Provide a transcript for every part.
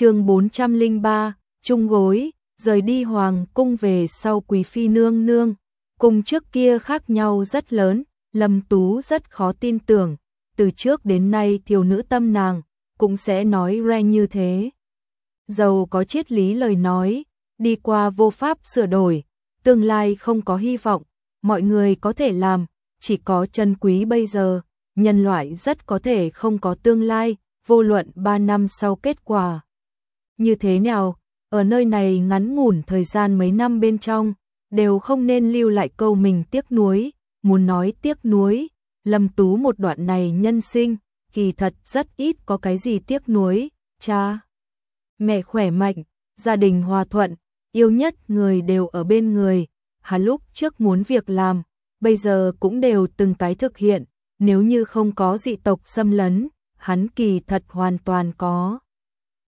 chương 403, chung gối, rời đi hoàng cung về sau quý phi nương nương, cùng trước kia khác nhau rất lớn, Lâm Tú rất khó tin tưởng, từ trước đến nay thiếu nữ tâm nàng, cũng sẽ nói ra như thế. Dầu có triết lý lời nói, đi qua vô pháp sửa đổi, tương lai không có hy vọng, mọi người có thể làm, chỉ có chân quý bây giờ, nhân loại rất có thể không có tương lai, vô luận 3 năm sau kết quả. Như thế nào, ở nơi này ngắn ngủn thời gian mấy năm bên trong, đều không nên lưu lại câu mình tiếc nuối, muốn nói tiếc nuối, Lâm Tú một đoạn này nhân sinh, kỳ thật rất ít có cái gì tiếc nuối, cha. Mẹ khỏe mạnh, gia đình hòa thuận, yêu nhất người đều ở bên người, hắn lúc trước muốn việc làm, bây giờ cũng đều từng cái thực hiện, nếu như không có dị tộc xâm lấn, hắn kỳ thật hoàn toàn có.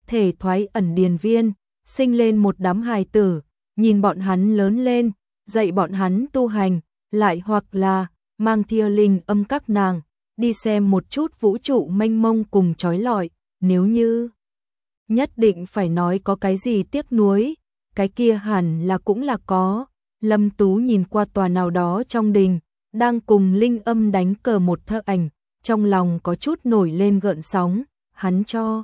Thể thoái ẩn điền viên, sinh lên một đám hài tử, nhìn bọn hắn lớn lên, dạy bọn hắn tu hành, lại hoặc là mang thia linh âm các nàng, đi xem một chút vũ trụ mênh mông cùng trói lọi, nếu như nhất định phải nói có cái gì tiếc nuối, cái kia hẳn là cũng là có. Lâm Tú nhìn qua tòa nào đó trong đình, đang cùng linh âm đánh cờ một thơ ảnh, trong lòng có chút nổi lên gợn sóng, hắn cho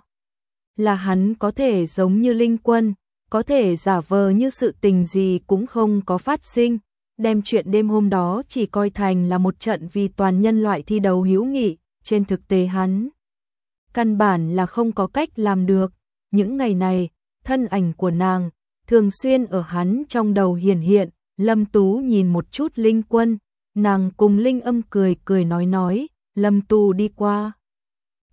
là hắn có thể giống như linh quân, có thể giả vờ như sự tình gì cũng không có phát sinh, đem chuyện đêm hôm đó chỉ coi thành là một trận vì toàn nhân loại thi đấu hữu nghị, trên thực tế hắn căn bản là không có cách làm được. Những ngày này, thân ảnh của nàng thường xuyên ở hắn trong đầu hiển hiện, Lâm Tú nhìn một chút Linh Quân, nàng cùng Linh Âm cười cười nói nói, Lâm Tú đi qua.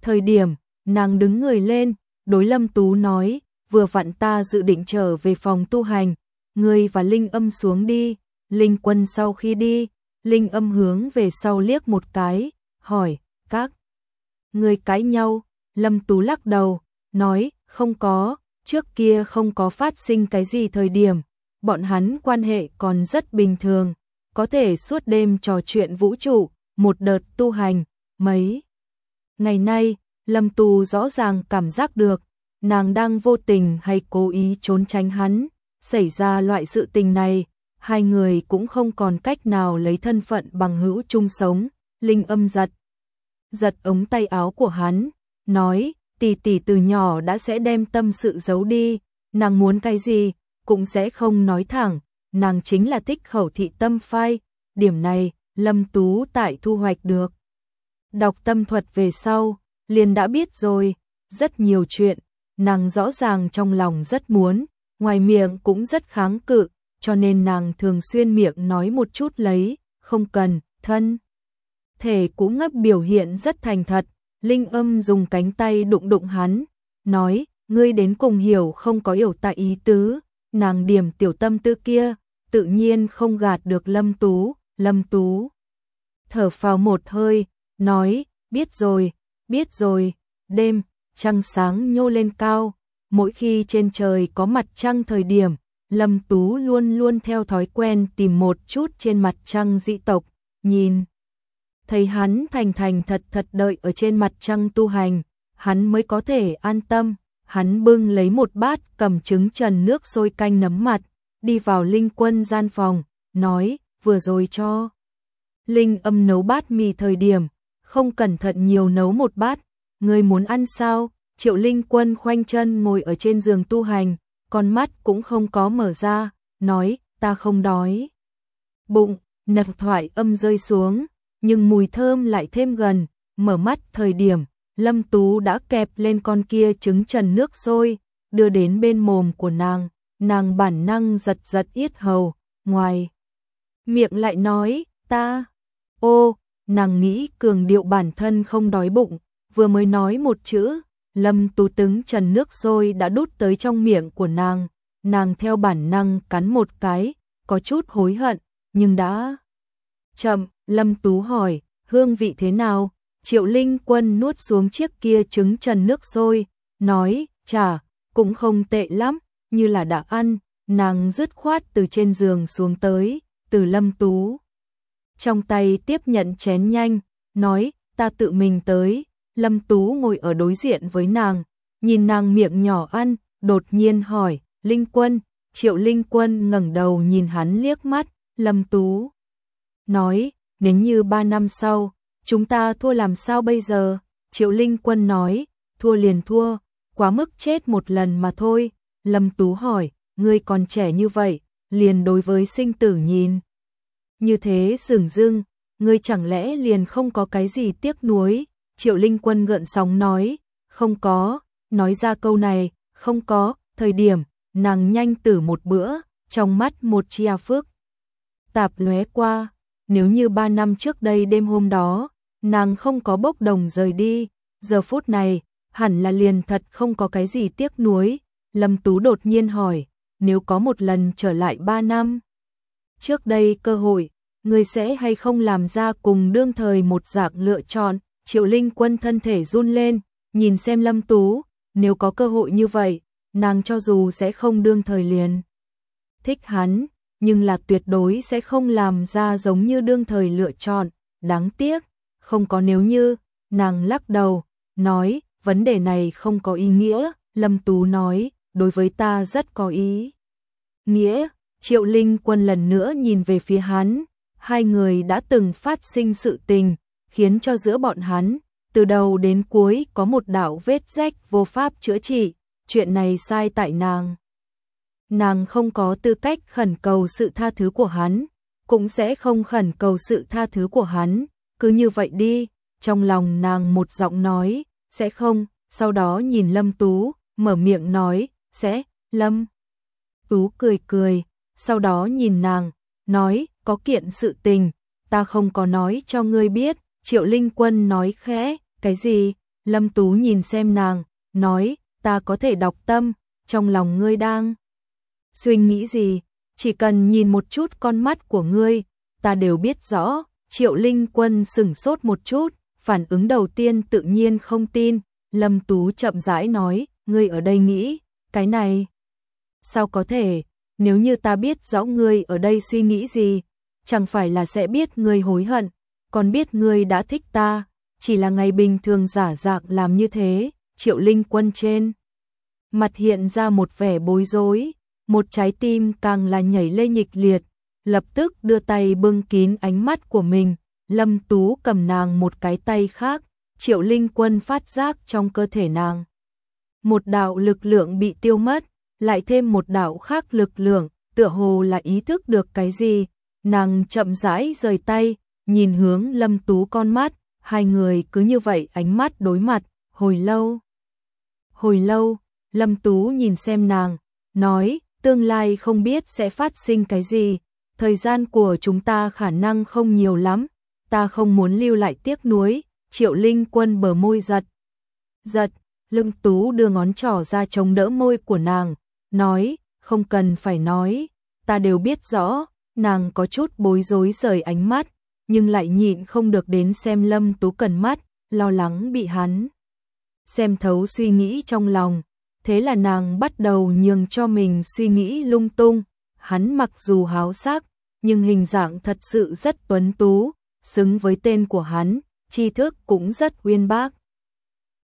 Thời điểm, nàng đứng người lên, đối Lâm Tú nói, vừa vặn ta dự định trở về phòng tu hành, Ngươi và Linh Âm xuống đi, Linh Quân sau khi đi, Linh Âm hướng về sau liếc một cái, hỏi, các người cãi nhau, Lâm Tú lắc đầu, nói, không có, trước kia không có phát sinh cái gì thời điểm, bọn hắn quan hệ còn rất bình thường, có thể suốt đêm trò chuyện vũ trụ, một đợt tu hành, mấy. Ngày nay, Lâm Tù rõ ràng cảm giác được, nàng đang vô tình hay cố ý trốn tránh hắn, xảy ra loại sự tình này, hai người cũng không còn cách nào lấy thân phận bằng hữu chung sống, Linh âm giật. Giật ống tay áo của hắn, nói, tỷ tỷ từ nhỏ đã sẽ đem tâm sự giấu đi, nàng muốn cái gì, cũng sẽ không nói thẳng, nàng chính là thích khẩu thị tâm phai, điểm này, Lâm Tú tại thu hoạch được. Đọc tâm thuật về sau, liền đã biết rồi, rất nhiều chuyện, nàng rõ ràng trong lòng rất muốn, ngoài miệng cũng rất kháng cự, cho nên nàng thường xuyên miệng nói một chút lấy, không cần, thân. Thể cũng ngấp biểu hiện rất thành thật, Linh âm dùng cánh tay đụng đụng hắn, nói, ngươi đến cùng hiểu không có hiểu tại ý tứ, nàng điểm tiểu tâm tư kia, tự nhiên không gạt được Lâm Tú, Lâm Tú. Thở phào một hơi, nói, biết rồi, biết rồi, đêm, trăng sáng nhô lên cao, mỗi khi trên trời có mặt trăng thời điểm, Lâm Tú luôn luôn theo thói quen tìm một chút trên mặt trăng dị tộc, nhìn. Thấy hắn thành thành thật thật đợi ở trên mặt trăng tu hành, hắn mới có thể an tâm, hắn bưng lấy một bát cầm trứng trần nước sôi canh nấm mặt, đi vào linh quân gian phòng, nói, vừa rồi cho. Linh âm nấu bát mì thời điểm, không cẩn thận nhiều nấu một bát, người muốn ăn sao? Triệu Linh quân khoanh chân ngồi ở trên giường tu hành, con mắt cũng không có mở ra, nói, ta không đói. Bụng, nập thoại âm rơi xuống, nhưng mùi thơm lại thêm gần, mở mắt thời điểm, Lâm Tú đã kẹp lên con kia trứng trần nước sôi, đưa đến bên mồm của nàng, nàng bản năng giật giật yết hầu, ngoài. Miệng lại nói, ta, ô, nàng nghĩ cường điệu bản thân không đói bụng, vừa mới nói một chữ, Lâm Tú tứng trần nước sôi đã đút tới trong miệng của nàng, nàng theo bản năng cắn một cái, có chút hối hận, nhưng đã chậm, Lâm Tú hỏi, hương vị thế nào? Triệu Linh Quân nuốt xuống chiếc kia trứng trần nước sôi, nói, chả, cũng không tệ lắm, như là đã ăn, nàng dứt khoát từ trên giường xuống tới, từ Lâm Tú. Trong tay tiếp nhận chén nhanh, nói, ta tự mình tới, Lâm Tú ngồi ở đối diện với nàng, nhìn nàng miệng nhỏ ăn, đột nhiên hỏi, Linh Quân, Triệu Linh Quân ngẩng đầu nhìn hắn liếc mắt, Lâm Tú nói, nếu như ba năm sau, chúng ta thua làm sao bây giờ? Triệu Linh Quân nói, thua liền thua, quá mức chết một lần mà thôi. Lâm Tú hỏi, ngươi còn trẻ như vậy, liền đối với sinh tử nhìn. Như thế sừng dưng, ngươi chẳng lẽ liền không có cái gì tiếc nuối? Triệu Linh Quân gợn sóng nói, không có, nói ra câu này, không có, thời điểm, nàng nhanh tử một bữa, trong mắt một chia phước. Tạp lóe qua, nếu như ba năm trước đây đêm hôm đó, nàng không có bốc đồng rời đi, giờ phút này, hẳn là liền thật không có cái gì tiếc nuối. Lâm Tú đột nhiên hỏi, nếu có một lần trở lại ba năm, trước đây cơ hội, người sẽ hay không làm ra cùng đương thời một dạng lựa chọn, Triệu Linh Quân thân thể run lên, nhìn xem Lâm Tú, nếu có cơ hội như vậy, nàng cho dù sẽ không đương thời liền. Thích hắn, nhưng là tuyệt đối sẽ không làm ra giống như đương thời lựa chọn, đáng tiếc, không có nếu như, nàng lắc đầu, nói, vấn đề này không có ý nghĩa, Lâm Tú nói, đối với ta rất có ý. Nghĩa, Triệu Linh Quân lần nữa nhìn về phía hắn, hai người đã từng phát sinh sự tình, khiến cho giữa bọn hắn, từ đầu đến cuối có một đạo vết rách vô pháp chữa trị, chuyện này sai tại nàng. Nàng không có tư cách khẩn cầu sự tha thứ của hắn, cũng sẽ không khẩn cầu sự tha thứ của hắn, cứ như vậy đi, trong lòng nàng một giọng nói, sẽ không, sau đó nhìn Lâm Tú, mở miệng nói, sẽ, Lâm. Tú cười cười, sau đó nhìn nàng, nói, có kiện sự tình, ta không có nói cho ngươi biết, Triệu Linh Quân nói khẽ, cái gì? Lâm Tú nhìn xem nàng, nói, ta có thể đọc tâm, trong lòng ngươi đang suy nghĩ gì, chỉ cần nhìn một chút con mắt của ngươi, ta đều biết rõ. Triệu Linh Quân sững sốt một chút, phản ứng đầu tiên tự nhiên không tin, Lâm Tú chậm rãi nói, ngươi ở đây nghĩ, cái này, sao có thể, nếu như ta biết rõ ngươi ở đây suy nghĩ gì, chẳng phải là sẽ biết ngươi hối hận, còn biết ngươi đã thích ta, chỉ là ngày bình thường giả dạng làm như thế, triệu linh quân trên. Mặt hiện ra một vẻ bối rối, một trái tim càng là nhảy lê nhịch liệt, lập tức đưa tay bưng kín ánh mắt của mình, lâm tú cầm nàng một cái tay khác, triệu linh quân phát giác trong cơ thể nàng. Một đạo lực lượng bị tiêu mất, lại thêm một đạo khác lực lượng, tựa hồ là ý thức được cái gì, nàng chậm rãi rời tay, nhìn hướng lâm tú con mắt, hai người cứ như vậy ánh mắt đối mặt, hồi lâu. Hồi lâu, lâm tú nhìn xem nàng, nói, tương lai không biết sẽ phát sinh cái gì, thời gian của chúng ta khả năng không nhiều lắm, ta không muốn lưu lại tiếc nuối, triệu linh quân bờ môi giật. Giật, lưng tú đưa ngón trỏ ra chống đỡ môi của nàng, nói, không cần phải nói, ta đều biết rõ, nàng có chút bối rối rời ánh mắt, nhưng lại nhịn không được đến xem lâm tú cần mắt, lo lắng bị hắn. Xem thấu suy nghĩ trong lòng, thế là nàng bắt đầu nhường cho mình suy nghĩ lung tung, hắn mặc dù háo sắc, nhưng hình dạng thật sự rất tuấn tú, xứng với tên của hắn, tri thức cũng rất uyên bác.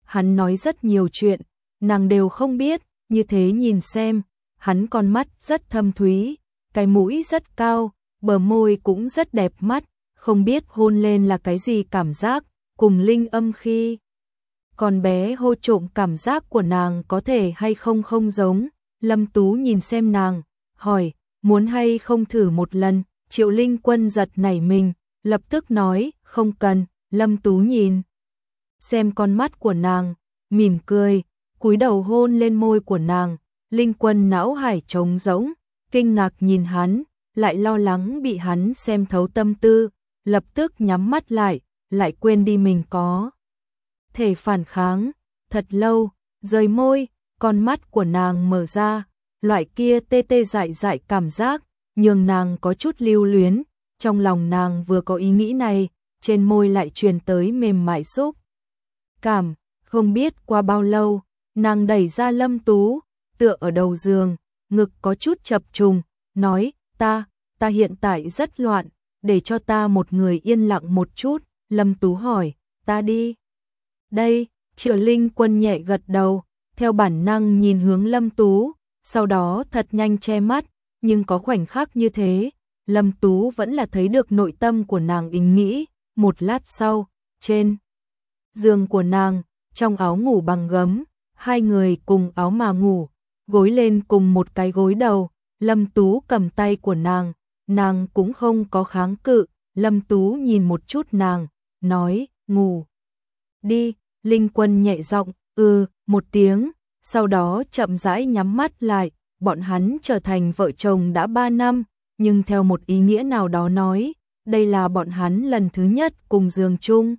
Hắn nói rất nhiều chuyện, nàng đều không biết, như thế nhìn xem, hắn con mắt rất thâm thúy, cái mũi rất cao, bờ môi cũng rất đẹp mắt, không biết hôn lên là cái gì cảm giác, cùng linh âm khi. Còn bé hô trộm cảm giác của nàng có thể hay không không giống, Lâm Tú nhìn xem nàng, hỏi, muốn hay không thử một lần, Triệu Linh Quân giật nảy mình, lập tức nói, không cần, Lâm Tú nhìn. Xem con mắt của nàng, mỉm cười, cúi đầu hôn lên môi của nàng, Linh Quân não hải trống rỗng, kinh ngạc nhìn hắn, lại lo lắng bị hắn xem thấu tâm tư, lập tức nhắm mắt lại, lại quên đi mình có. Thể phản kháng, thật lâu, rời môi, con mắt của nàng mở ra, loại kia tê tê dại dại cảm giác, nhường nàng có chút lưu luyến, trong lòng nàng vừa có ý nghĩ này, trên môi lại truyền tới mềm mại xúc. Cảm, không biết qua bao lâu, nàng đẩy ra lâm tú, tựa ở đầu giường, ngực có chút chập trùng, nói, ta, ta hiện tại rất loạn, để cho ta một người yên lặng một chút, Lâm Tú hỏi, ta đi. Đây, Triệu Linh quân nhẹ gật đầu, theo bản năng nhìn hướng Lâm Tú, sau đó thật nhanh che mắt, nhưng có khoảnh khắc như thế, Lâm Tú vẫn là thấy được nội tâm của nàng ý nghĩ, một lát sau, trên giường của nàng, trong áo ngủ bằng gấm, hai người cùng áo mà ngủ, gối lên cùng một cái gối đầu, Lâm Tú cầm tay của nàng, nàng cũng không có kháng cự, Lâm Tú nhìn một chút nàng, nói, ngủ. Đi, Linh Quân nhẹ giọng, ừ, một tiếng, sau đó chậm rãi nhắm mắt lại, bọn hắn trở thành vợ chồng đã ba năm, nhưng theo một ý nghĩa nào đó nói, đây là bọn hắn lần thứ nhất cùng giường chung.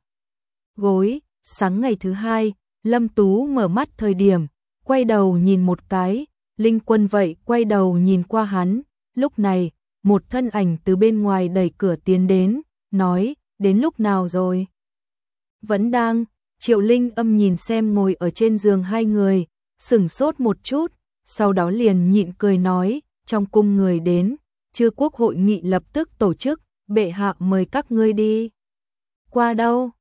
Gối, sáng ngày thứ hai, Lâm Tú mở mắt thời điểm, quay đầu nhìn một cái, Linh Quân vậy quay đầu nhìn qua hắn, lúc này, một thân ảnh từ bên ngoài đẩy cửa tiến đến, nói, đến lúc nào rồi? Vẫn đang, Triệu Linh âm nhìn xem ngồi ở trên giường hai người, sửng sốt một chút, sau đó liền nhịn cười nói, trong cung người đến, chưa quốc hội nghị lập tức tổ chức, bệ hạ mời các ngươi đi. Qua đâu?